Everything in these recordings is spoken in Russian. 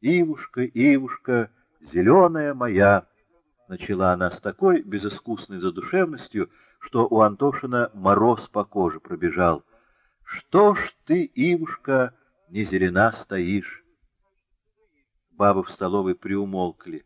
Ивушка, Ивушка, зеленая моя, начала она с такой безыскусной задушевностью, что у Антошина мороз по коже пробежал. Что ж ты, Ивушка, не зелена стоишь? Бабы в столовой приумолкли.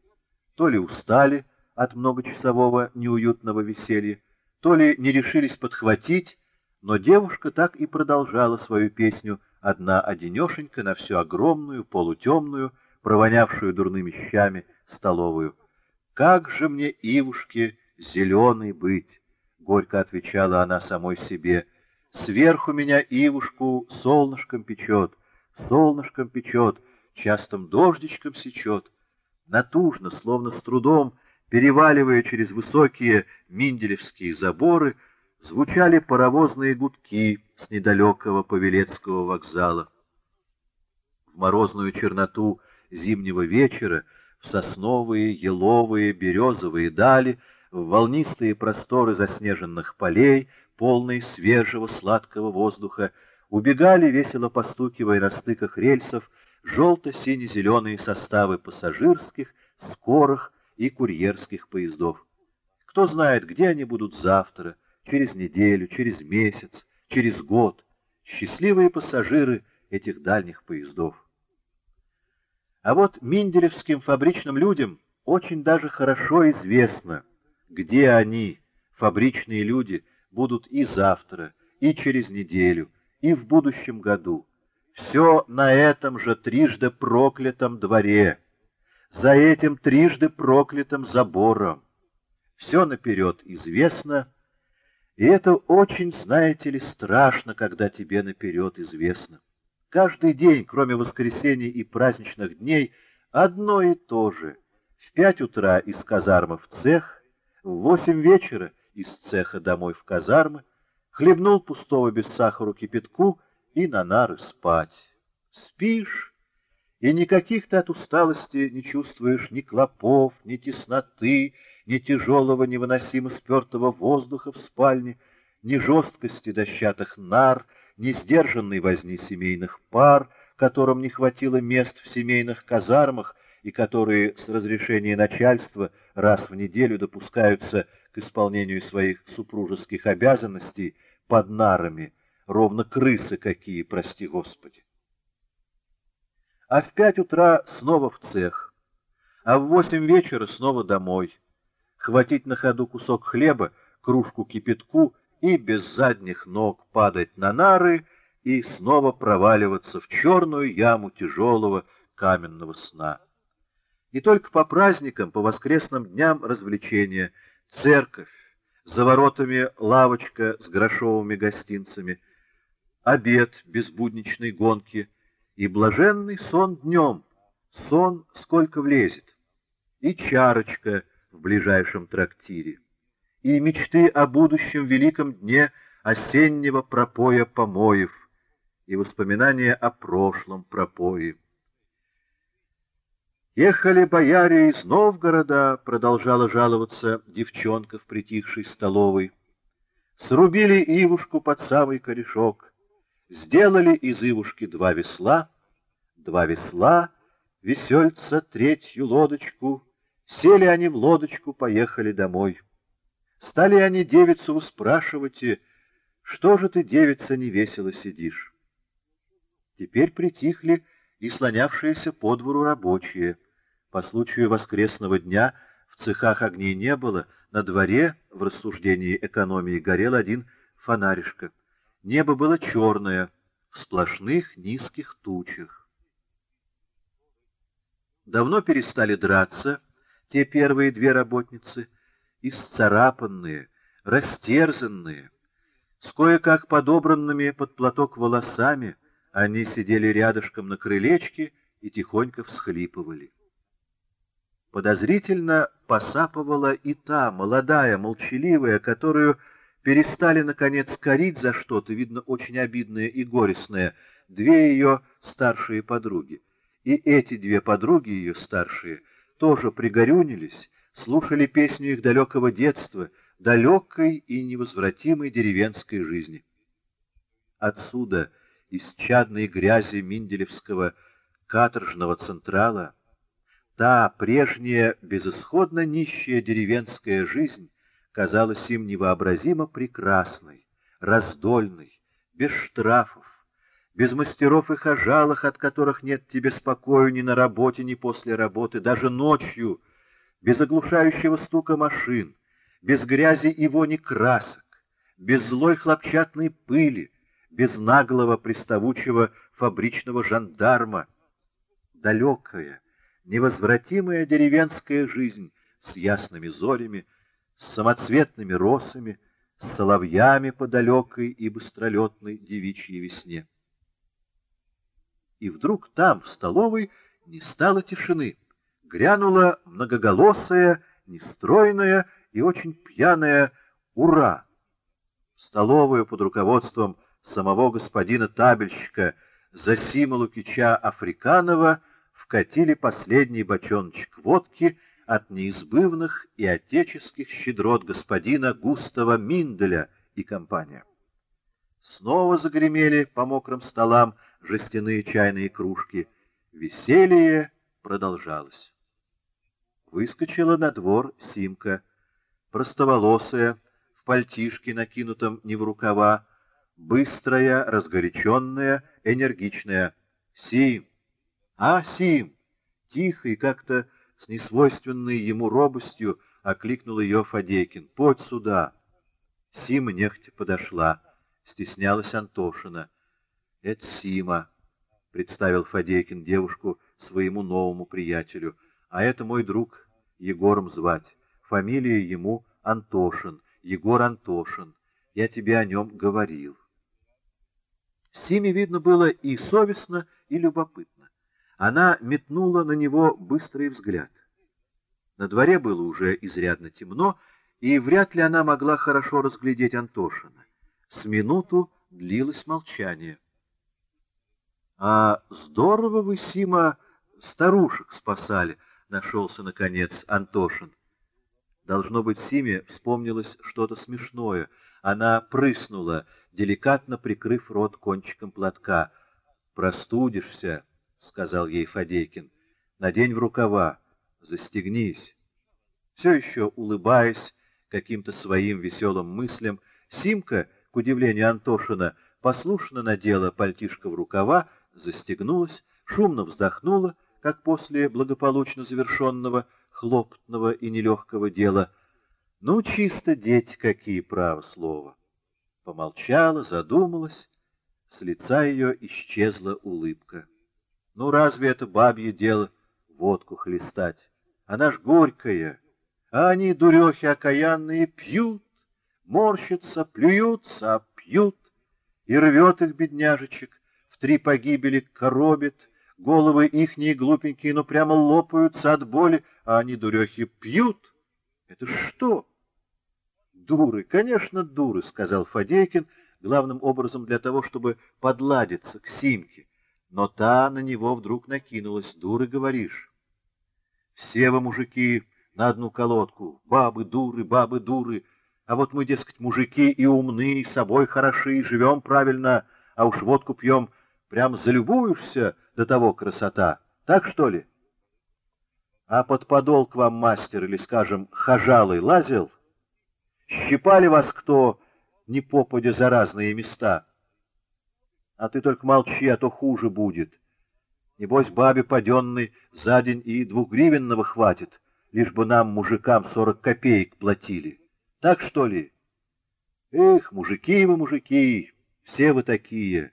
То ли устали от многочасового неуютного веселья, то ли не решились подхватить, но девушка так и продолжала свою песню одна одинешенька на всю огромную, полутемную, провонявшую дурными щами столовую. «Как же мне, Ивушке, зеленый быть!» — горько отвечала она самой себе. «Сверху меня Ивушку солнышком печет, солнышком печет, частым дождичком сечет». Натужно, словно с трудом, переваливая через высокие минделевские заборы, звучали паровозные гудки с недалекого Павелецкого вокзала. В морозную черноту зимнего вечера, в сосновые, еловые, березовые дали, в волнистые просторы заснеженных полей, полные свежего сладкого воздуха, убегали, весело постукивая на стыках рельсов, желто-сине-зеленые составы пассажирских, скорых и курьерских поездов. Кто знает, где они будут завтра, через неделю, через месяц, через год. Счастливые пассажиры этих дальних поездов. А вот минделевским фабричным людям очень даже хорошо известно, где они, фабричные люди, будут и завтра, и через неделю, и в будущем году. Все на этом же трижды проклятом дворе, за этим трижды проклятым забором. Все наперед известно, и это очень, знаете ли, страшно, когда тебе наперед известно. Каждый день, кроме воскресенья и праздничных дней, одно и то же. В пять утра из казармы в цех, в восемь вечера из цеха домой в казармы, хлебнул пустого без сахару кипятку и на нары спать. Спишь, и никаких ты от усталости не чувствуешь ни клопов, ни тесноты, ни тяжелого невыносимо спертого воздуха в спальне, ни жесткости дощатых нар, ни сдержанной возни семейных пар, которым не хватило мест в семейных казармах и которые с разрешения начальства раз в неделю допускаются к исполнению своих супружеских обязанностей под нарами, ровно крысы какие, прости Господи. А в пять утра снова в цех, а в восемь вечера снова домой. Хватить на ходу кусок хлеба, кружку кипятку и без задних ног падать на нары и снова проваливаться в черную яму тяжелого каменного сна. И только по праздникам, по воскресным дням развлечения, церковь, за воротами лавочка с грошовыми гостинцами — обед без будничной гонки и блаженный сон днем, сон сколько влезет, и чарочка в ближайшем трактире, и мечты о будущем великом дне осеннего пропоя помоев, и воспоминания о прошлом пропое. Ехали бояре из Новгорода, продолжала жаловаться девчонка в притихшей столовой. Срубили ивушку под самый корешок, Сделали из Ивушки два весла, два весла, весельца третью лодочку. Сели они в лодочку, поехали домой. Стали они девицу спрашивать, что же ты, девица, не весело сидишь? Теперь притихли и слонявшиеся по двору рабочие. По случаю воскресного дня в цехах огней не было, на дворе в рассуждении экономии горел один фонаришка. Небо было черное, в сплошных низких тучах. Давно перестали драться те первые две работницы, исцарапанные, растерзанные, с кое-как подобранными под платок волосами, они сидели рядышком на крылечке и тихонько всхлипывали. Подозрительно посапывала и та, молодая, молчаливая, которую перестали, наконец, корить за что-то, видно, очень обидное и горестное, две ее старшие подруги. И эти две подруги ее старшие тоже пригорюнились, слушали песню их далекого детства, далекой и невозвратимой деревенской жизни. Отсюда, из чадной грязи Минделевского каторжного Централа, та прежняя безысходно нищая деревенская жизнь казалась им невообразимо прекрасной, раздольной, без штрафов, без мастеров и хожалах, от которых нет тебе спокою ни на работе, ни после работы, даже ночью, без оглушающего стука машин, без грязи и вони красок, без злой хлопчатной пыли, без наглого приставучего фабричного жандарма. Далекая, невозвратимая деревенская жизнь с ясными зорями, с самоцветными росами, с соловьями по далекой и быстролетной девичьей весне. И вдруг там, в столовой, не стало тишины. Грянула многоголосая, нестройная и очень пьяная «Ура!». В столовую под руководством самого господина табельщика Засима Лукича Африканова вкатили последний бочоночек водки от неизбывных и отеческих щедрот господина Густава Минделя и компания. Снова загремели по мокрым столам жестяные чайные кружки. Веселье продолжалось. Выскочила на двор Симка, простоволосая, в пальтишке, накинутом не в рукава, быстрая, разгоряченная, энергичная. «Сим! А, Сим!» Тихо и как-то с несвойственной ему робостью окликнул ее Фадейкин. «Подь сюда!» Сима нехотя подошла. Стеснялась Антошина. «Это Сима», — представил Фадейкин девушку своему новому приятелю. «А это мой друг, Егором звать. Фамилия ему Антошин, Егор Антошин. Я тебе о нем говорил». Симе видно было и совестно, и любопытно. Она метнула на него быстрый взгляд. На дворе было уже изрядно темно, и вряд ли она могла хорошо разглядеть Антошина. С минуту длилось молчание. — А здорово вы, Сима, старушек спасали, — нашелся, наконец, Антошин. Должно быть, Симе вспомнилось что-то смешное. Она прыснула, деликатно прикрыв рот кончиком платка. «Простудишься», — сказал ей Фадейкин. «Надень в рукава, застегнись». Все еще улыбаясь каким-то своим веселым мыслям, Симка, к удивлению Антошина, послушно надела пальтишко в рукава, застегнулась, шумно вздохнула, как после благополучно завершенного хлопотного и нелегкого дела. Ну, чисто дети какие, право слово помолчала, задумалась, с лица ее исчезла улыбка. Ну, разве это бабье дело водку хлестать? Она ж горькая, а они, дурехи окаянные, пьют, морщатся, плюются, а пьют, и рвет их, бедняжечек, в три погибели коробит, головы ихние глупенькие, но прямо лопаются от боли, а они, дурехи, пьют. Это что? Дуры, конечно, дуры, — сказал Фадейкин, главным образом для того, чтобы подладиться к Симке. Но та на него вдруг накинулась. Дуры, говоришь. Все вы, мужики, на одну колодку. Бабы дуры, бабы дуры. А вот мы, дескать, мужики и умны, и собой хороши, и живем правильно, а уж водку пьем, прям залюбуешься до того красота. Так что ли? А под подол к вам мастер или, скажем, хожалый лазил — Щипали вас кто, не попадя за разные места? А ты только молчи, а то хуже будет. Небось, бабе паденной за день и двухгривенного хватит, лишь бы нам, мужикам, сорок копеек платили. Так что ли? Эх, мужики вы, мужики, все вы такие.